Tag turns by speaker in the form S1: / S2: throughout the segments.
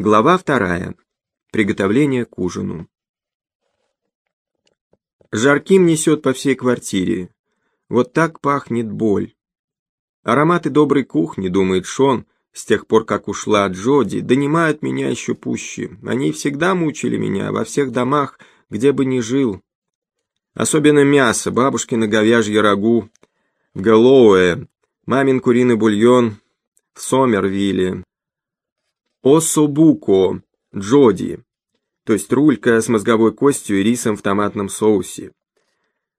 S1: Глава вторая. Приготовление к ужину. Жарким несет по всей квартире. Вот так пахнет боль. Ароматы доброй кухни, думает Шон, с тех пор, как ушла Джоди, донимают меня еще пуще. Они всегда мучили меня во всех домах, где бы ни жил. Особенно мясо, бабушкино говяжье рагу, в Гэллоуэ, мамин куриный бульон в Сомервилле, Особуко, Джоди, то есть рулька с мозговой костью и рисом в томатном соусе.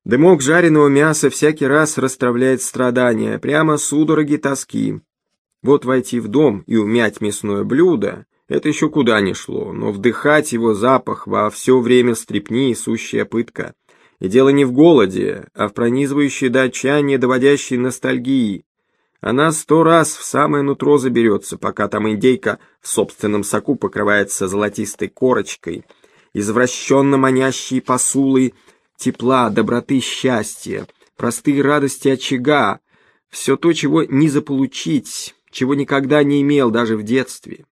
S1: Дымок жареного мяса всякий раз расстравляет страдания, прямо судороги тоски. Вот войти в дом и умять мясное блюдо — это еще куда ни шло, но вдыхать его запах во все время стрепни — сущая пытка. И дело не в голоде, а в пронизывающей до отчаяния доводящей ностальгии, она сто раз в самое нутро заберется, пока там индейка в собственном соку покрывается золотистой корочкой, извращенно манящие посулы тепла, доброты, счастья, простые радости очага, все то, чего не заполучить, чего никогда не имел даже в детстве.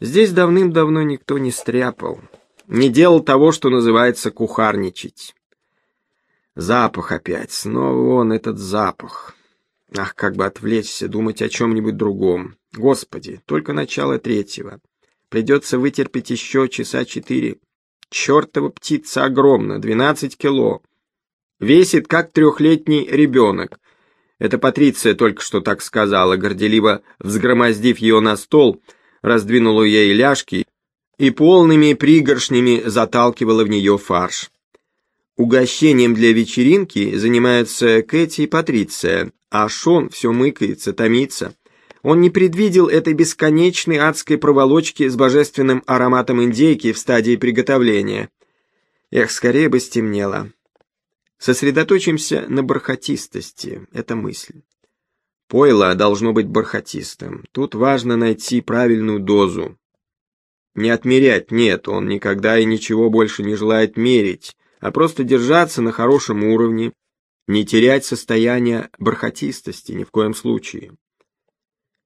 S1: Здесь давным-давно никто не стряпал, не делал того, что называется кухарничать. Запах опять, снова он, этот запах. Ах, как бы отвлечься, думать о чем-нибудь другом. Господи, только начало третьего. Придется вытерпеть еще часа четыре. Чертова птица огромна, двенадцать кило. Весит, как трехлетний ребенок. Это Патриция только что так сказала, горделиво взгромоздив ее на стол, раздвинула ей ляжки и полными пригоршнями заталкивала в нее фарш. Угощением для вечеринки занимаются Кэти и Патриция, а Шон все мыкается, томится. Он не предвидел этой бесконечной адской проволочки с божественным ароматом индейки в стадии приготовления. Эх, скорее бы стемнело. Сосредоточимся на бархатистости, это мысль. Пойло должно быть бархатистым. Тут важно найти правильную дозу. Не отмерять, нет, он никогда и ничего больше не желает мерить, а просто держаться на хорошем уровне, не терять состояние бархатистости ни в коем случае.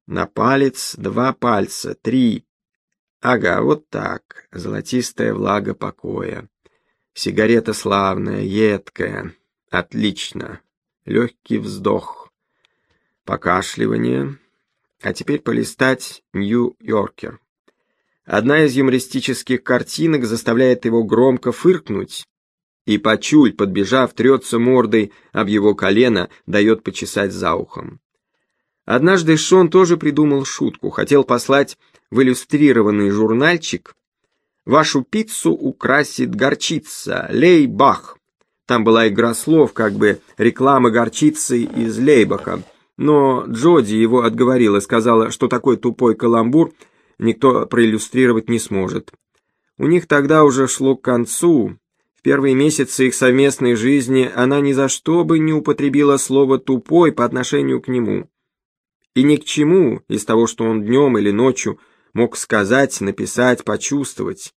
S1: На палец два пальца, три. Ага, вот так, золотистая влага покоя. Сигарета славная, едкая. Отлично. Легкий вздох. Покашливание. А теперь полистать Нью-Йоркер. Одна из юмористических картинок заставляет его громко фыркнуть, и Пачуль, подбежав, трется мордой об его колено, дает почесать за ухом. Однажды Шон тоже придумал шутку, хотел послать в иллюстрированный журнальчик «Вашу пиццу украсит горчица, лей-бах». Там была игра слов, как бы реклама горчицы из Лейбаха, но Джоди его отговорила, сказала, что такой тупой каламбур никто проиллюстрировать не сможет. У них тогда уже шло к концу, первые месяцы их совместной жизни она ни за что бы не употребила слово «тупой» по отношению к нему. И ни к чему из того, что он днем или ночью мог сказать, написать, почувствовать.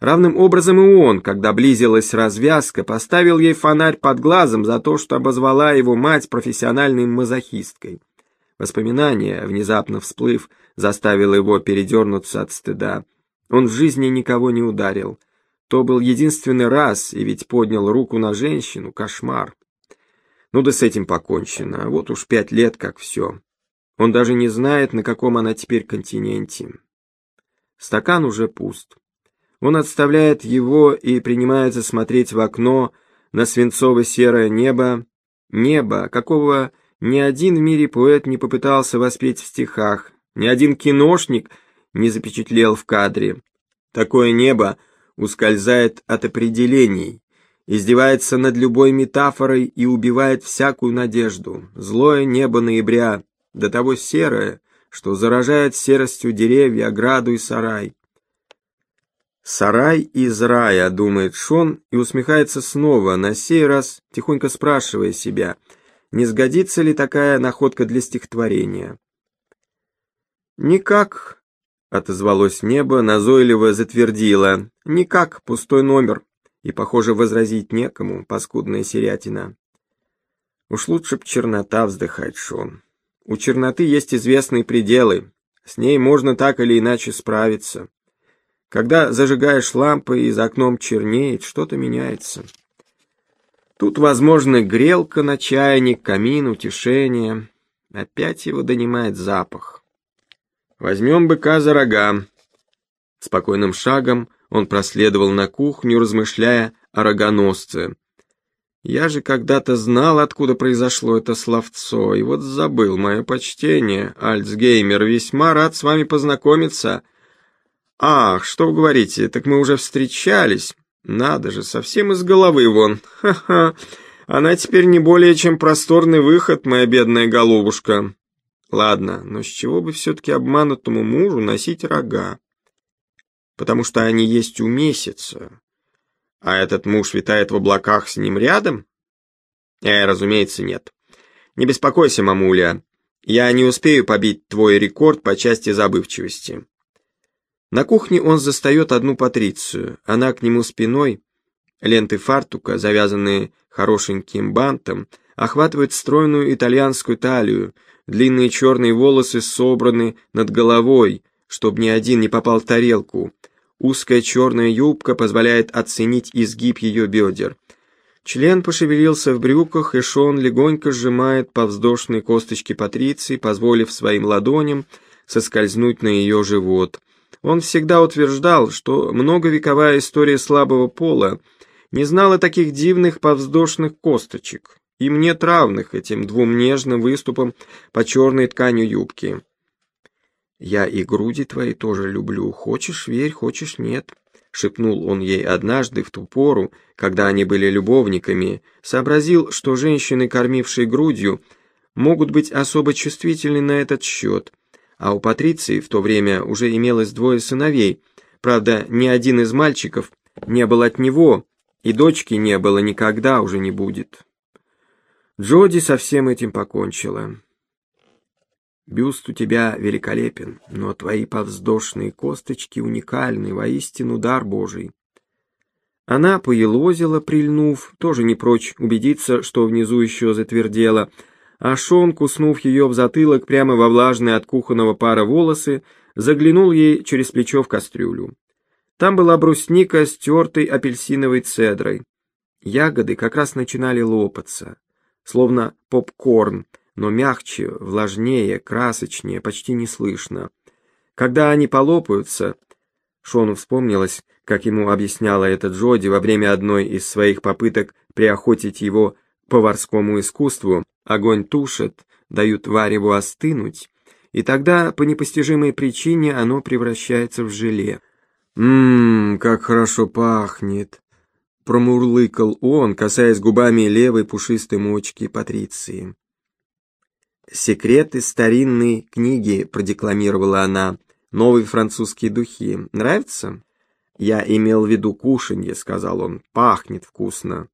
S1: Равным образом и он, когда близилась развязка, поставил ей фонарь под глазом за то, что обозвала его мать профессиональной мазохисткой. Воспоминание, внезапно всплыв, заставило его передернуться от стыда. Он в жизни никого не ударил. То был единственный раз, и ведь поднял руку на женщину, кошмар. Ну да с этим покончено, вот уж пять лет как все. Он даже не знает, на каком она теперь континенте. Стакан уже пуст. Он отставляет его и принимается смотреть в окно на свинцово-серое небо. Небо, какого ни один в мире поэт не попытался воспеть в стихах, ни один киношник не запечатлел в кадре. Такое небо ускользает от определений, издевается над любой метафорой и убивает всякую надежду. Злое небо ноября, до того серое, что заражает серостью деревья, ограду и сарай. «Сарай из рая», — думает Шон и усмехается снова, на сей раз тихонько спрашивая себя, не сгодится ли такая находка для стихотворения. Никак — отозвалось небо, назойливо затвердило. «Никак, пустой номер». И, похоже, возразить некому, паскудная серятина. Уж лучше б чернота вздыхать, Шон. У черноты есть известные пределы. С ней можно так или иначе справиться. Когда зажигаешь лампы и за окном чернеет, что-то меняется. Тут возможно грелка на чайник, камин, утешение. Опять его донимает запах. Возьмем быка за рога. Спокойным шагом он проследовал на кухню, размышляя о рогоносце. Я же когда-то знал, откуда произошло это словцо, и вот забыл мое почтение. Альцгеймер, весьма рад с вами познакомиться. Ах, что вы говорите, так мы уже встречались. Надо же, совсем из головы вон. Ха-ха. Она теперь не более чем просторный выход, моя бедная голубушка. Ладно, но с чего бы все-таки обманутому мужу носить рога? Потому что они есть у месяца. А этот муж витает в облаках с ним рядом? Э, разумеется, нет. Не беспокойся, мамуля. Я не успею побить твой рекорд по части забывчивости. На кухне он застает одну Патрицию. Она к нему спиной. Ленты фартука, завязанные хорошеньким бантом, охватывают стройную итальянскую талию. Длинные черные волосы собраны над головой, чтобы ни один не попал в тарелку. Узкая черная юбка позволяет оценить изгиб ее бедер. Член пошевелился в брюках, и Шон легонько сжимает повздошные косточки Патриции, позволив своим ладоням соскользнуть на ее живот. Он всегда утверждал, что многовековая история слабого пола не знала таких дивных повздошных косточек. Им нет равных этим двум нежным выступам по черной тканью юбки. «Я и груди твои тоже люблю, хочешь верь, хочешь нет», — шепнул он ей однажды в ту пору, когда они были любовниками, сообразил, что женщины, кормившие грудью, могут быть особо чувствительны на этот счет, а у Патриции в то время уже имелось двое сыновей, правда, ни один из мальчиков не был от него, и дочки не было никогда уже не будет. Джоди со всем этим покончила. Бюст у тебя великолепен, но твои повздошные косточки уникальны, воистину дар Божий. Она поелозила, прильнув, тоже не прочь убедиться, что внизу еще затвердело, а Шон, куснув ее в затылок прямо во влажные от кухонного пара волосы, заглянул ей через плечо в кастрюлю. Там была брусника с тертой апельсиновой цедрой. Ягоды как раз начинали лопаться, словно попкорн, но мягче, влажнее, красочнее, почти не слышно. Когда они полопаются, Шону вспомнилось, как ему объясняла это Джоди во время одной из своих попыток приохотить его поварскому искусству, огонь тушат, дают вареву остынуть, и тогда по непостижимой причине оно превращается в желе. «Ммм, как хорошо пахнет!» Промурлыкал он, касаясь губами левой пушистой мочки Патриции. «Секреты старинной книги», — продекламировала она. «Новые французские духи. Нравится?» «Я имел в виду кушанье», — сказал он. «Пахнет вкусно».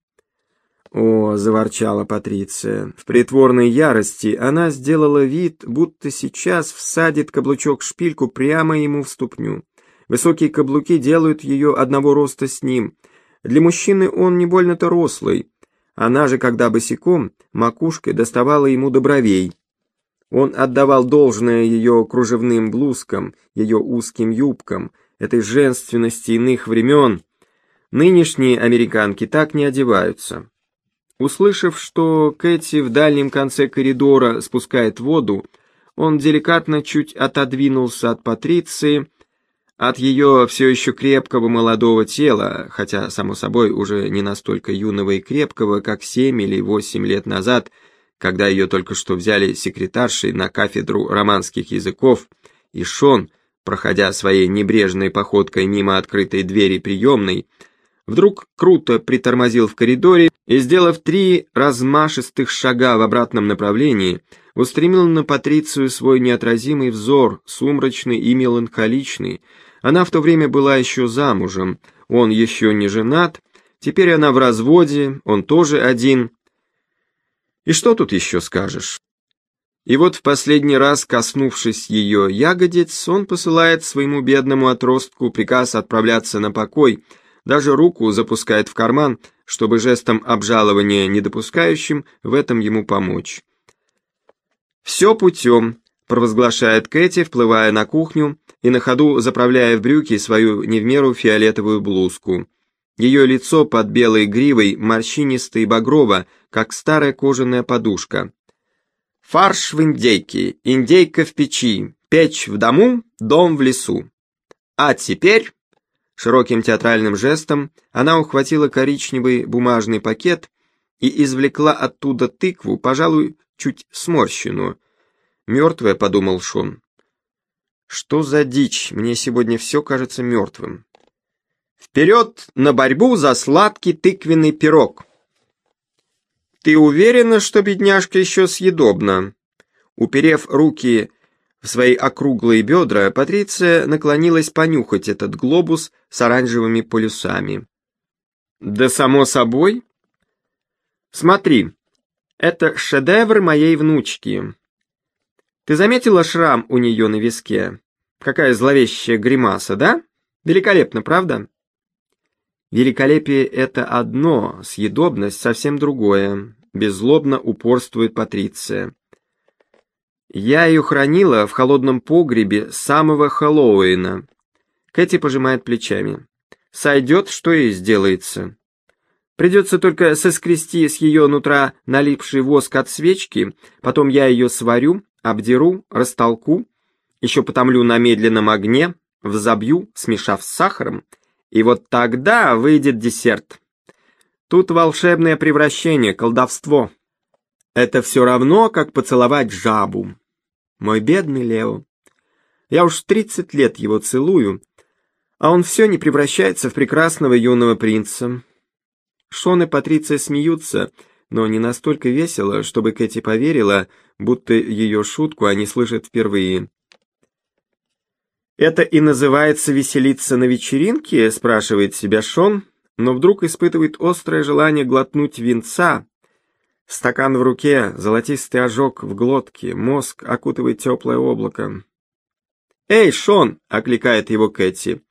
S1: «О», — заворчала Патриция. В притворной ярости она сделала вид, будто сейчас всадит каблучок-шпильку прямо ему в ступню. Высокие каблуки делают ее одного роста с ним. Для мужчины он не больно-то рослый. Она же, когда босиком, макушкой доставала ему до бровей. Он отдавал должное ее кружевным блузкам, ее узким юбкам, этой женственности иных времен. Нынешние американки так не одеваются. Услышав, что Кэти в дальнем конце коридора спускает воду, он деликатно чуть отодвинулся от Патриции, от ее все еще крепкого молодого тела, хотя, само собой, уже не настолько юного и крепкого, как семь или восемь лет назад – когда ее только что взяли секретаршей на кафедру романских языков, и Шон, проходя своей небрежной походкой мимо открытой двери приемной, вдруг круто притормозил в коридоре и, сделав три размашистых шага в обратном направлении, устремил на Патрицию свой неотразимый взор, сумрачный и меланхоличный. Она в то время была еще замужем, он еще не женат, теперь она в разводе, он тоже один, и что тут еще скажешь? И вот в последний раз, коснувшись ее ягодиц, он посылает своему бедному отростку приказ отправляться на покой, даже руку запускает в карман, чтобы жестом обжалования недопускающим в этом ему помочь. Все путем. провозглашает Кэти, вплывая на кухню и на ходу заправляя в брюки свою не в меру фиолетовую блузку. Ее лицо под белой гривой морщинисто и багрово, как старая кожаная подушка. Фарш в индейке, индейка в печи, печь в дому, дом в лесу. А теперь... Широким театральным жестом она ухватила коричневый бумажный пакет и извлекла оттуда тыкву, пожалуй, чуть сморщенную. «Мертвая», — подумал Шон. «Что за дичь? Мне сегодня все кажется мертвым». «Вперед на борьбу за сладкий тыквенный пирог!» «Ты уверена, что бедняжка еще съедобна?» Уперев руки в свои округлые бедра, Патриция наклонилась понюхать этот глобус с оранжевыми полюсами. «Да само собой. Смотри, это шедевр моей внучки. Ты заметила шрам у нее на виске? Какая зловещая гримаса, да? Великолепно, правда?» Великолепие — это одно, съедобность — совсем другое, беззлобно упорствует Патриция. Я ее хранила в холодном погребе самого Хэллоуина. Кэти пожимает плечами. Сойдет, что и сделается. Придется только соскрести с ее нутра налипший воск от свечки, потом я ее сварю, обдеру, растолку, еще потомлю на медленном огне, взобью, смешав с сахаром, и вот тогда выйдет десерт. Тут волшебное превращение, колдовство. Это все равно, как поцеловать жабу. Мой бедный Лео. Я уж тридцать лет его целую, а он все не превращается в прекрасного юного принца. Шон и Патриция смеются, но не настолько весело, чтобы Кэти поверила, будто ее шутку они слышат впервые. «Это и называется веселиться на вечеринке?» — спрашивает себя Шон, но вдруг испытывает острое желание глотнуть винца. Стакан в руке, золотистый ожог в глотке, мозг окутывает теплое облако. «Эй, Шон!» — окликает его Кэти.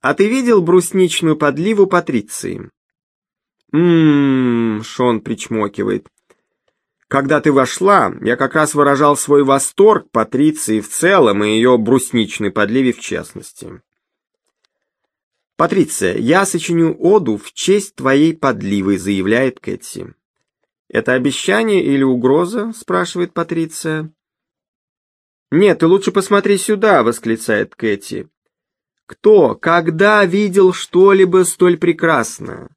S1: «А ты видел брусничную подливу Патриции?» «М-м-м», Шон причмокивает. Когда ты вошла, я как раз выражал свой восторг Патриции в целом и ее брусничной подливе в частности. «Патриция, я сочиню оду в честь твоей подливы», — заявляет Кэти. «Это обещание или угроза?» — спрашивает Патриция. «Нет, ты лучше посмотри сюда», — восклицает Кэти. «Кто, когда видел что-либо столь прекрасное?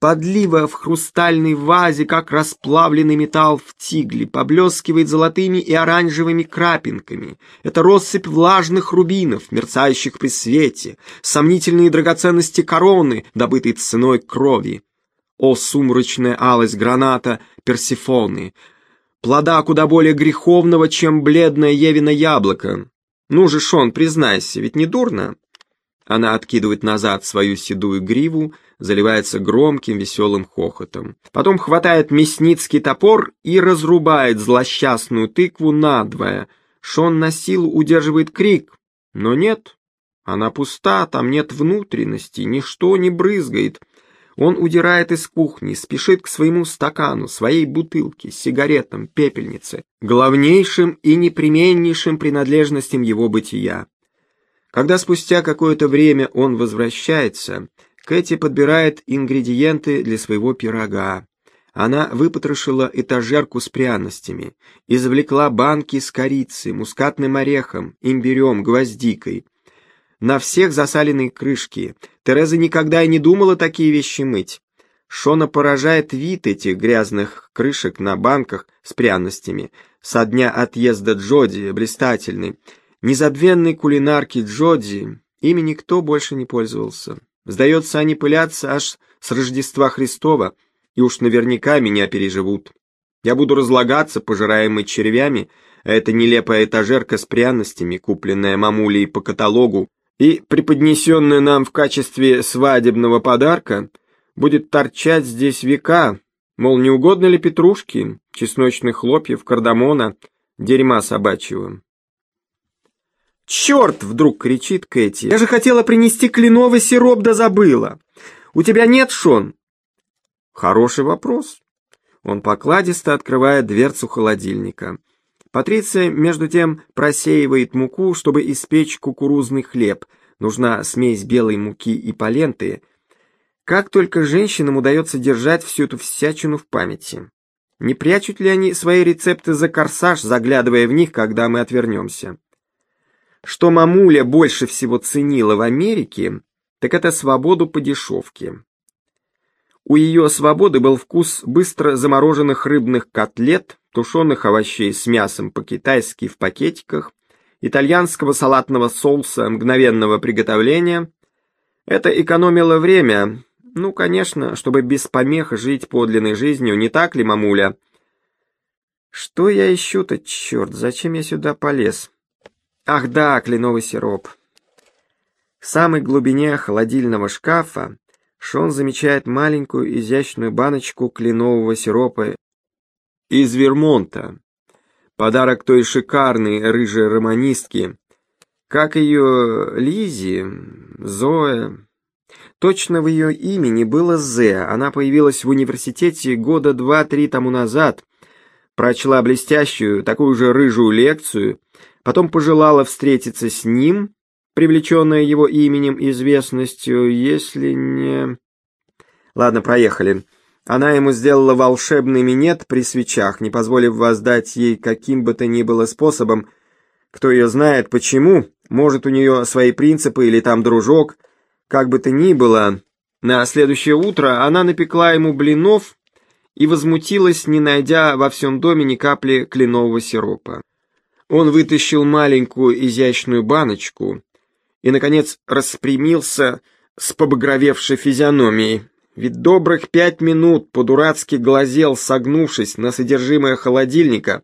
S1: Подлива в хрустальной вазе, как расплавленный металл в тигле, поблескивает золотыми и оранжевыми крапинками. Это россыпь влажных рубинов, мерцающих при свете, сомнительные драгоценности короны, добытые ценой крови. О, сумрачная алость граната Персифоны! Плода куда более греховного, чем бледное Евино яблоко. Ну же, Шон, признайся, ведь не дурно? Она откидывает назад свою седую гриву, заливается громким веселым хохотом. Потом хватает мясницкий топор и разрубает злосчастную тыкву надвое. Шон на силу удерживает крик, но нет, она пуста, там нет внутренности, ничто не брызгает. Он удирает из кухни, спешит к своему стакану, своей бутылке, сигаретам, пепельнице, главнейшим и непременнейшим принадлежностям его бытия. Когда спустя какое-то время он возвращается, Кэти подбирает ингредиенты для своего пирога. Она выпотрошила этажерку с пряностями, извлекла банки с корицей, мускатным орехом, имбирем, гвоздикой. На всех засаленные крышки. Тереза никогда и не думала такие вещи мыть. Шона поражает вид этих грязных крышек на банках с пряностями. Со дня отъезда Джоди, блистательный, Незабвенной кулинарки Джоди ими никто больше не пользовался. Сдается, они пылятся аж с Рождества Христова, и уж наверняка меня переживут. Я буду разлагаться, пожираемый червями, а эта нелепая этажерка с пряностями, купленная мамулей по каталогу и преподнесенная нам в качестве свадебного подарка, будет торчать здесь века, мол, не угодно ли петрушки, чесночных хлопьев, кардамона, дерьма собачьего. «Черт!» — вдруг кричит Кэти. «Я же хотела принести кленовый сироп, да забыла. У тебя нет, Шон?» «Хороший вопрос». Он покладисто открывает дверцу холодильника. Патриция, между тем, просеивает муку, чтобы испечь кукурузный хлеб. Нужна смесь белой муки и паленты. Как только женщинам удается держать всю эту всячину в памяти. Не прячут ли они свои рецепты за корсаж, заглядывая в них, когда мы отвернемся? Что мамуля больше всего ценила в Америке, так это свободу по дешевке. У ее свободы был вкус быстро замороженных рыбных котлет, тушеных овощей с мясом по-китайски в пакетиках, итальянского салатного соуса мгновенного приготовления. Это экономило время, ну, конечно, чтобы без помех жить подлинной жизнью, не так ли, мамуля? Что я ищу-то, черт, зачем я сюда полез? Ах да, кленовый сироп. В самой глубине холодильного шкафа Шон замечает маленькую изящную баночку кленового сиропа из Вермонта. Подарок той шикарной рыжей романистки. Как ее Лизи, Зоя. Точно в ее имени было З. Она появилась в университете года два-три тому назад. Прочла блестящую, такую же рыжую лекцию. Потом пожелала встретиться с ним, привлеченная его именем и известностью, если не... Ладно, проехали. Она ему сделала волшебный минет при свечах, не позволив воздать ей каким бы то ни было способом. Кто ее знает, почему, может, у нее свои принципы или там дружок. Как бы то ни было, на следующее утро она напекла ему блинов и возмутилась, не найдя во всем доме ни капли кленового сиропа. Он вытащил маленькую изящную баночку и, наконец, распрямился с побагровевшей физиономией. Ведь добрых пять минут по-дурацки глазел, согнувшись на содержимое холодильника.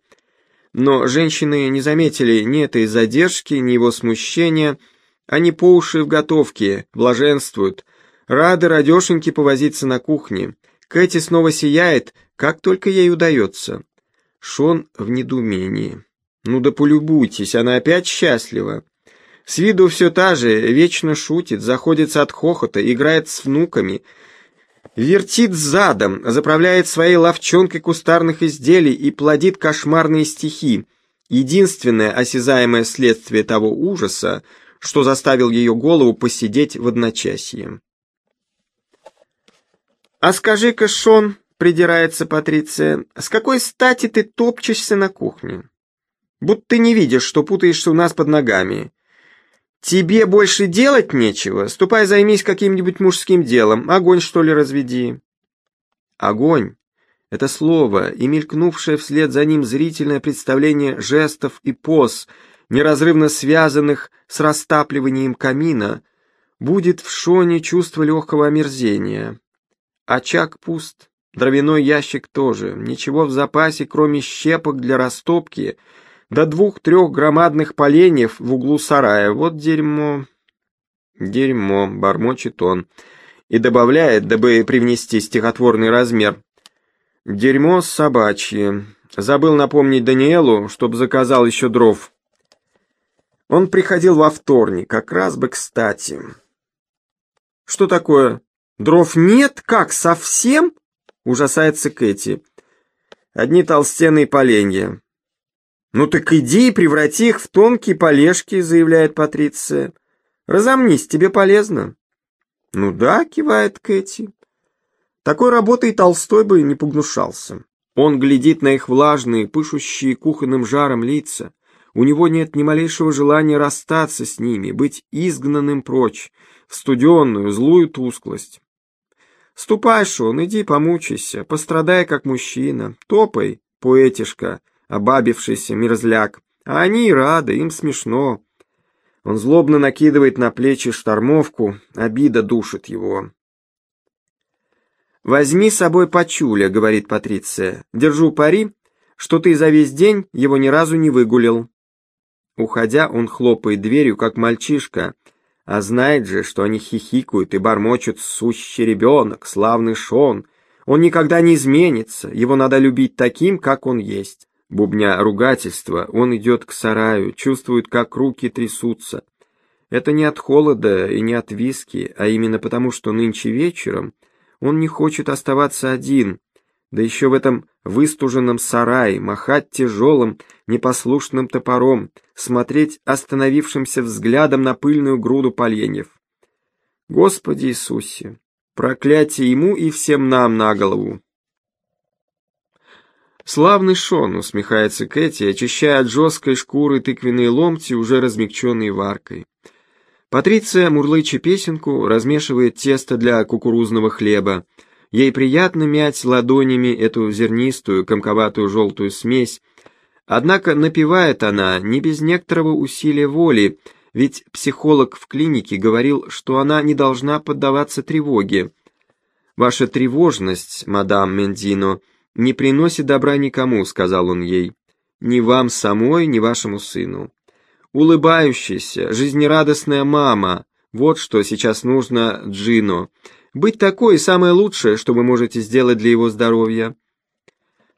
S1: Но женщины не заметили ни этой задержки, ни его смущения. Они по уши в готовке, блаженствуют. Рады радешеньки повозиться на кухне. Кэти снова сияет, как только ей удается. Шон в недоумении. Ну да полюбуйтесь, она опять счастлива. С виду все та же, вечно шутит, заходится от хохота, играет с внуками — вертит задом, заправляет своей ловчонкой кустарных изделий и плодит кошмарные стихи, единственное осязаемое следствие того ужаса, что заставил ее голову посидеть в одночасье. «А скажи-ка, Шон», — придирается Патриция, — «с какой стати ты топчешься на кухне? Будто ты не видишь, что путаешься у нас под ногами. «Тебе больше делать нечего? Ступай займись каким-нибудь мужским делом, огонь, что ли, разведи». Огонь — это слово, и мелькнувшее вслед за ним зрительное представление жестов и поз, неразрывно связанных с растапливанием камина, будет в Шоне чувство легкого омерзения. Очаг пуст, дровяной ящик тоже, ничего в запасе, кроме щепок для растопки — до двух-трех громадных поленьев в углу сарая. Вот дерьмо... Дерьмо, бормочет он. И добавляет, дабы привнести стихотворный размер. Дерьмо собачье. Забыл напомнить Даниэлу, чтоб заказал еще дров. Он приходил во вторник, как раз бы кстати. Что такое? Дров нет? Как, совсем? Ужасается Кэти. Одни толстенные поленья. «Ну так иди и преврати их в тонкие полежки», — заявляет Патриция. «Разомнись, тебе полезно». «Ну да», — кивает Кэти. Такой работой Толстой бы не погнушался. Он глядит на их влажные, пышущие кухонным жаром лица. У него нет ни малейшего желания расстаться с ними, быть изгнанным прочь, в студенную, злую тусклость. Ступай, Шон, иди помучайся, пострадай как мужчина, топай, поэтишка, обабившийся мерзляк, а они рады, им смешно. Он злобно накидывает на плечи штормовку, обида душит его. «Возьми с собой Пачуля», — говорит Патриция. «Держу пари, что ты за весь день его ни разу не выгулил». Уходя, он хлопает дверью, как мальчишка, а знает же, что они хихикают и бормочут «сущий ребенок, славный Шон». Он никогда не изменится, его надо любить таким, как он есть. Бубня ругательства, он идет к сараю, чувствует, как руки трясутся. Это не от холода и не от виски, а именно потому, что нынче вечером он не хочет оставаться один, да еще в этом выстуженном сарае, махать тяжелым, непослушным топором, смотреть остановившимся взглядом на пыльную груду поленьев. Господи Иисусе, проклятие ему и всем нам на голову. Славный Шон, усмехается Кэти, очищая от жесткой шкуры тыквенные ломти, уже размягченные варкой. Патриция, мурлыча песенку, размешивает тесто для кукурузного хлеба. Ей приятно мять ладонями эту зернистую, комковатую желтую смесь. Однако напевает она не без некоторого усилия воли, ведь психолог в клинике говорил, что она не должна поддаваться тревоге. «Ваша тревожность, мадам Мендино, не приносит добра никому», — сказал он ей. «Ни вам самой, ни вашему сыну. Улыбающаяся, жизнерадостная мама — вот что сейчас нужно Джино. Быть такой — самое лучшее, что вы можете сделать для его здоровья».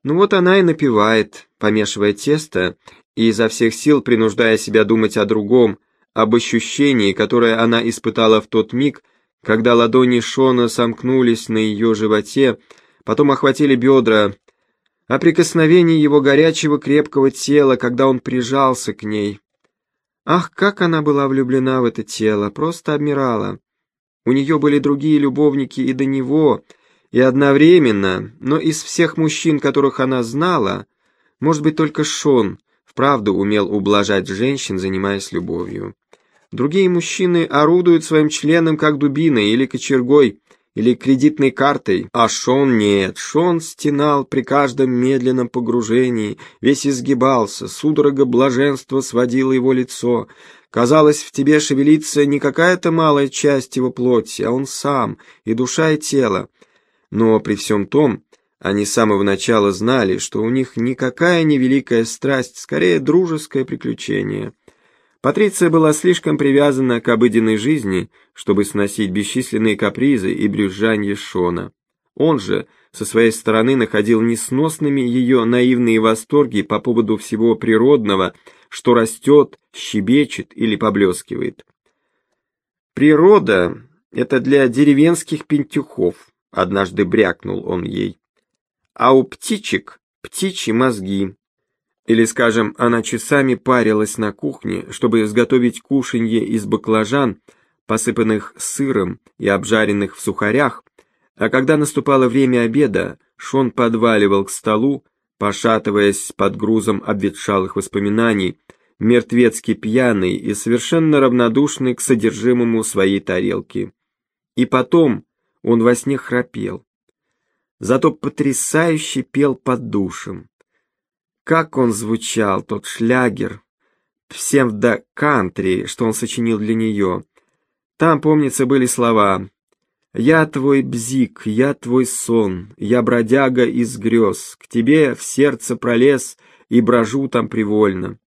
S1: Ну вот она и напевает, помешивая тесто и изо всех сил принуждая себя думать о другом, об ощущении, которое она испытала в тот миг, когда ладони Шона сомкнулись на ее животе, потом охватили бедра, о прикосновении его горячего крепкого тела, когда он прижался к ней. Ах, как она была влюблена в это тело, просто обмирала. У нее были другие любовники и до него, и одновременно, но из всех мужчин, которых она знала, может быть, только Шон вправду умел ублажать женщин, занимаясь любовью. Другие мужчины орудуют своим членом как дубиной или кочергой, или кредитной картой, а Шон нет. Шон стенал при каждом медленном погружении, весь изгибался, судорога блаженства сводила его лицо. Казалось, в тебе шевелится не какая-то малая часть его плоти, а он сам, и душа, и тело. Но при всем том, они с самого начала знали, что у них никакая не великая страсть, скорее дружеское приключение. Патриция была слишком привязана к обыденной жизни, чтобы сносить бесчисленные капризы и брюзжанье Шона. Он же, со своей стороны, находил несносными ее наивные восторги по поводу всего природного, что растет, щебечет или поблескивает. «Природа — это для деревенских пентюхов», — однажды брякнул он ей. «А у птичек — птичьи мозги, или, скажем, она часами парилась на кухне, чтобы изготовить кушанье из баклажан, посыпанных сыром и обжаренных в сухарях, а когда наступало время обеда, Шон подваливал к столу, пошатываясь под грузом обветшалых воспоминаний, мертвецки пьяный и совершенно равнодушный к содержимому своей тарелки. И потом он во сне храпел. Зато потрясающе пел под душем. Как он звучал, тот шлягер, псевдо-кантри, что он сочинил для нее. Там, помнится, были слова «Я твой бзик, я твой сон, я бродяга из грез, к тебе в сердце пролез и брожу там привольно».